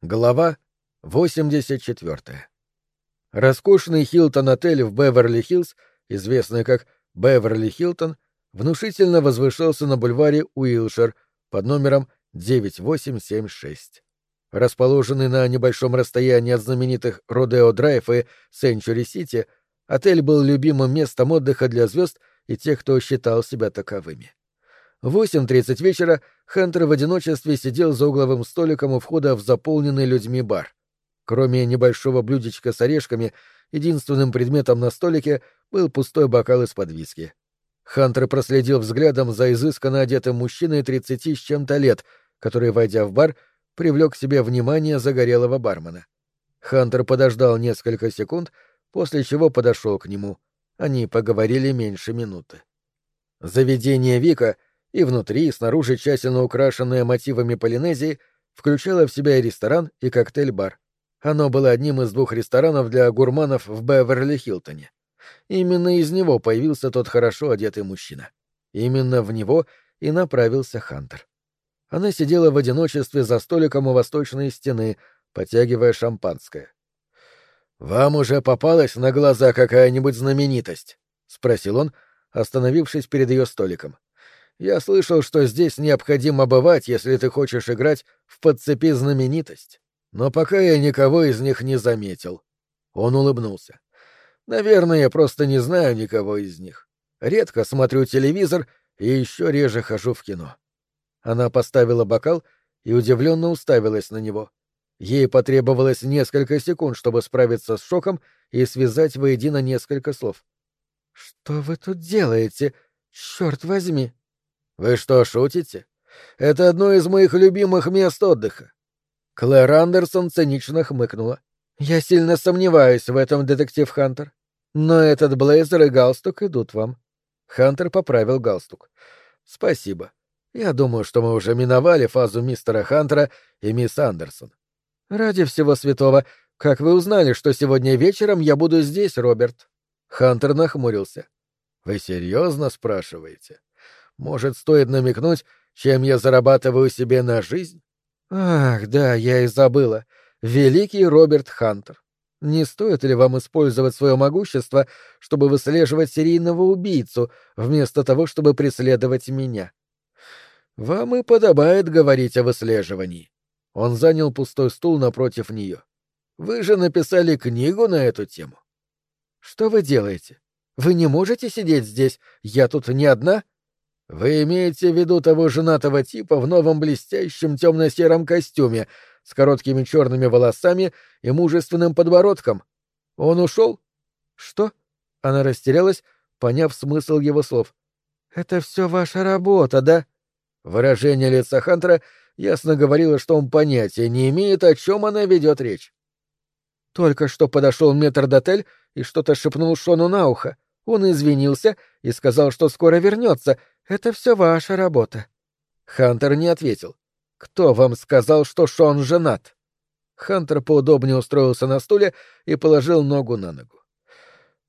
Глава 84. Роскошный Хилтон-отель в Беверли-Хиллз, известный как Беверли-Хилтон, внушительно возвышался на бульваре Уилшер под номером 9876. Расположенный на небольшом расстоянии от знаменитых Родео-Драйв и Сенчури-Сити, отель был любимым местом отдыха для звезд и тех, кто считал себя таковыми. В 8.30 вечера Хантер в одиночестве сидел за угловым столиком у входа в заполненный людьми бар. Кроме небольшого блюдечка с орешками, единственным предметом на столике был пустой бокал из-под виски. Хантер проследил взглядом за изысканно одетым мужчиной тридцати с чем-то лет, который, войдя в бар, привлек к себе внимание загорелого бармена. Хантер подождал несколько секунд, после чего подошел к нему. Они поговорили меньше минуты. Заведение Вика — и внутри, и снаружи тщательно украшенное мотивами Полинезии, включало в себя и ресторан, и коктейль-бар. Оно было одним из двух ресторанов для гурманов в Беверли-Хилтоне. Именно из него появился тот хорошо одетый мужчина. Именно в него и направился Хантер. Она сидела в одиночестве за столиком у восточной стены, потягивая шампанское. «Вам уже попалась на глаза какая-нибудь знаменитость?» — спросил он, остановившись перед ее столиком. Я слышал, что здесь необходимо бывать, если ты хочешь играть в подцепи знаменитость. Но пока я никого из них не заметил. Он улыбнулся. Наверное, я просто не знаю никого из них. Редко смотрю телевизор и еще реже хожу в кино. Она поставила бокал и удивленно уставилась на него. Ей потребовалось несколько секунд, чтобы справиться с шоком и связать воедино несколько слов. «Что вы тут делаете? Черт возьми!» Вы что, шутите? Это одно из моих любимых мест отдыха. Клэр Андерсон цинично хмыкнула. Я сильно сомневаюсь в этом, детектив Хантер. Но этот блейзер и галстук идут вам. Хантер поправил галстук. Спасибо. Я думаю, что мы уже миновали фазу мистера Хантера и мисс Андерсон. Ради всего святого, как вы узнали, что сегодня вечером я буду здесь, Роберт? Хантер нахмурился. Вы серьезно спрашиваете? Может, стоит намекнуть, чем я зарабатываю себе на жизнь? Ах, да, я и забыла. Великий Роберт Хантер. Не стоит ли вам использовать свое могущество, чтобы выслеживать серийного убийцу, вместо того, чтобы преследовать меня? Вам и подобает говорить о выслеживании. Он занял пустой стул напротив нее. Вы же написали книгу на эту тему. Что вы делаете? Вы не можете сидеть здесь? Я тут не одна? — вы имеете в виду того женатого типа в новом блестящем темно-сером костюме с короткими черными волосами и мужественным подбородком? Он ушел? Что? Она растерялась, поняв смысл его слов. Это все ваша работа, да? Выражение лица Хантера ясно говорило, что он понятия не имеет, о чем она ведет речь. Только что подошел метрдотель и что-то шепнул Шону на ухо. Он извинился и сказал, что скоро вернется, это все ваша работа. Хантер не ответил. Кто вам сказал, что Шон женат? Хантер поудобнее устроился на стуле и положил ногу на ногу.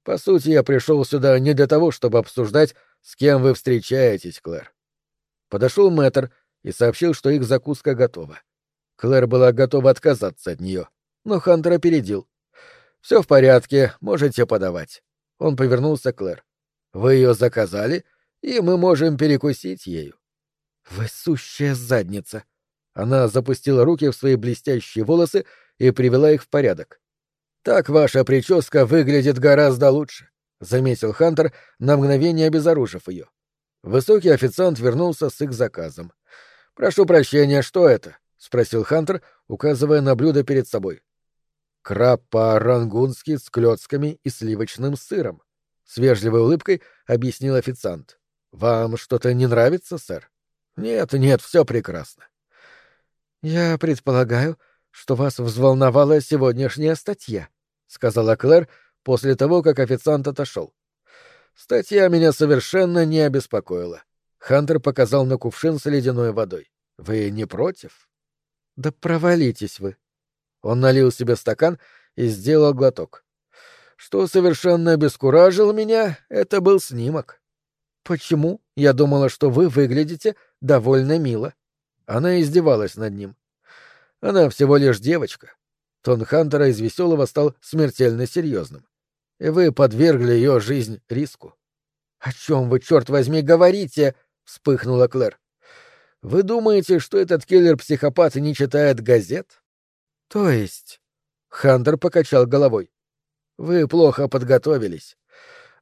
По сути, я пришел сюда не для того, чтобы обсуждать, с кем вы встречаетесь, Клэр. Подошел мэтр и сообщил, что их закуска готова. Клэр была готова отказаться от нее, но Хантер опередил. Все в порядке, можете подавать. Он повернулся к Клэр. Вы ее заказали? — и мы можем перекусить ею. Вы сущая задница. Она запустила руки в свои блестящие волосы и привела их в порядок. Так ваша прическа выглядит гораздо лучше, заметил Хантер, на мгновение обезоружив ее. Высокий официант вернулся с их заказом. Прошу прощения, что это? спросил Хантер, указывая на блюдо перед собой. Краб по-рангунски с клетками и сливочным сыром. С вежливой улыбкой объяснил официант. Вам что-то не нравится, сэр? Нет, нет, все прекрасно. Я предполагаю, что вас взволновала сегодняшняя статья, сказала Клэр после того, как официант отошел. Статья меня совершенно не обеспокоила. Хантер показал на кувшин с ледяной водой. Вы не против? Да провалитесь вы. Он налил себе стакан и сделал глоток. Что совершенно обескуражило меня, это был снимок. «Почему? Я думала, что вы выглядите довольно мило». Она издевалась над ним. Она всего лишь девочка. Тон Хантера из веселого стал смертельно серьезным. И вы подвергли ее жизнь риску. — О чем вы, черт возьми, говорите? — вспыхнула Клэр. — Вы думаете, что этот киллер-психопат не читает газет? — То есть... Хантер покачал головой. — Вы плохо подготовились.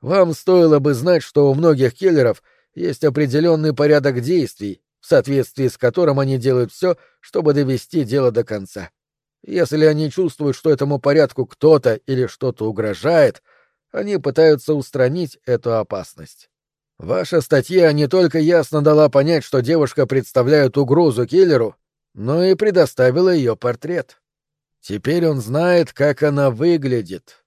Вам стоило бы знать, что у многих киллеров есть определенный порядок действий, в соответствии с которым они делают все, чтобы довести дело до конца. Если они чувствуют, что этому порядку кто-то или что-то угрожает, они пытаются устранить эту опасность. Ваша статья не только ясно дала понять, что девушка представляет угрозу киллеру, но и предоставила ее портрет. Теперь он знает, как она выглядит.